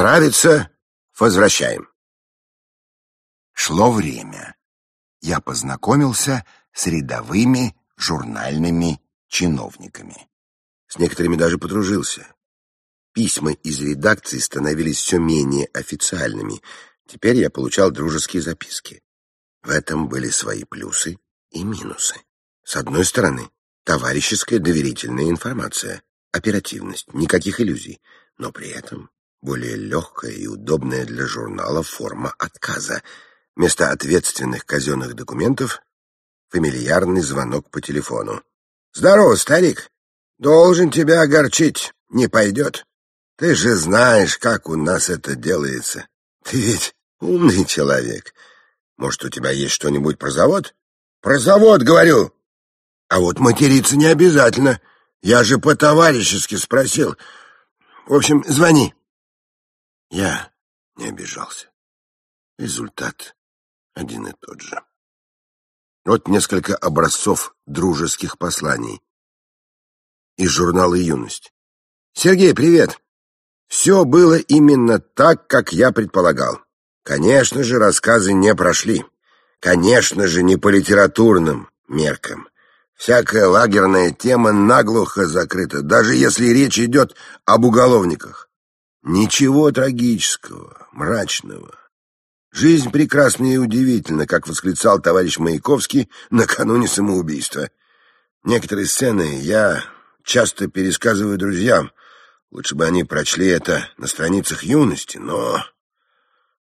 Нравится? Возвращаем. Шло время. Я познакомился с рядовыми журнальными чиновниками. С некоторыми даже подружился. Письма из редакции становились все менее официальными. Теперь я получал дружеские записки. В этом были свои плюсы и минусы. С одной стороны, товарищеская доверительная информация, оперативность, никаких иллюзий, но при этом более легкая и удобная для журнала форма отказа. Вместо ответственных казенных документов — фамильярный звонок по телефону. «Здорово, старик! Должен тебя огорчить. Не пойдет. Ты же знаешь, как у нас это делается. Ты ведь умный человек. Может, у тебя есть что-нибудь про завод? Про завод, говорю. А вот материться не обязательно. Я же по-товарищески спросил. В общем, звони. Я не обижался. Результат один и тот же. Вот несколько образцов дружеских посланий из журнала «Юность». «Сергей, привет! Все было именно так, как я предполагал. Конечно же, рассказы не прошли. Конечно же, не по литературным меркам. Всякая лагерная тема наглухо закрыта, даже если речь идет об уголовниках. Ничего трагического, мрачного. Жизнь прекрасна и удивительна, как восклицал товарищ Маяковский накануне самоубийства. Некоторые сцены я часто пересказываю друзьям, Лучше бы они прочли это на страницах юности, но...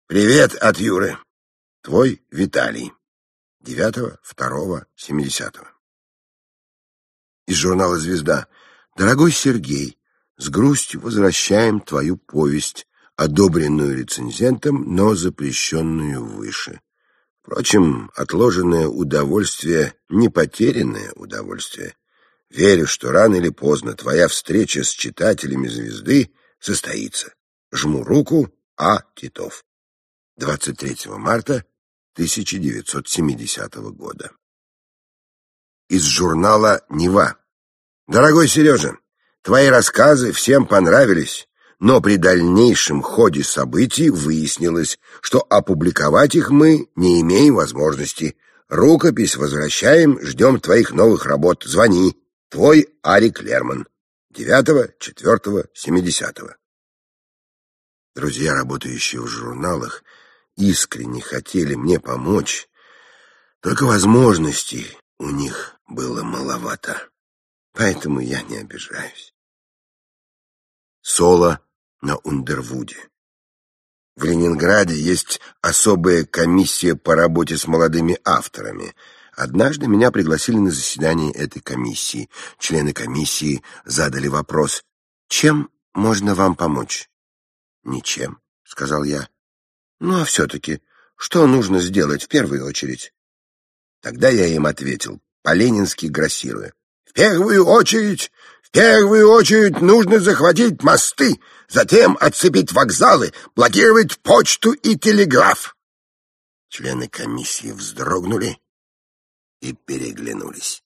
Привет от Юры. Твой Виталий. 9-2-70. Из журнала «Звезда». Дорогой Сергей, с грустью возвращаем твою повесть, одобренную рецензентом, но запрещенную выше. Впрочем, отложенное удовольствие — не потерянное удовольствие. Верю, что рано или поздно твоя встреча с читателями «Звезды» состоится. Жму руку А. Титов. 23 марта 1970 года. Из журнала «Нева». Дорогой Сережа, твои рассказы всем понравились, но при дальнейшем ходе событий выяснилось, что опубликовать их мы не имеем возможности. Рукопись возвращаем, ждем твоих новых работ. Звони. Твой Арик Лерман. 9-4-70. Друзья, работающие в журналах, искренне хотели мне помочь, только возможностей у них было маловато, поэтому я не обижаюсь. Соло на Ундервуде. В Ленинграде есть особая комиссия по работе с молодыми авторами — Однажды меня пригласили на заседание этой комиссии. Члены комиссии задали вопрос, «Чем можно вам помочь?» «Ничем», — сказал я. «Ну, а все-таки, что нужно сделать в первую очередь?» Тогда я им ответил, по-ленински грассируя. «В первую очередь, в первую очередь нужно захватить мосты, затем отцепить вокзалы, блокировать почту и телеграф». Члены комиссии вздрогнули и переглянулись.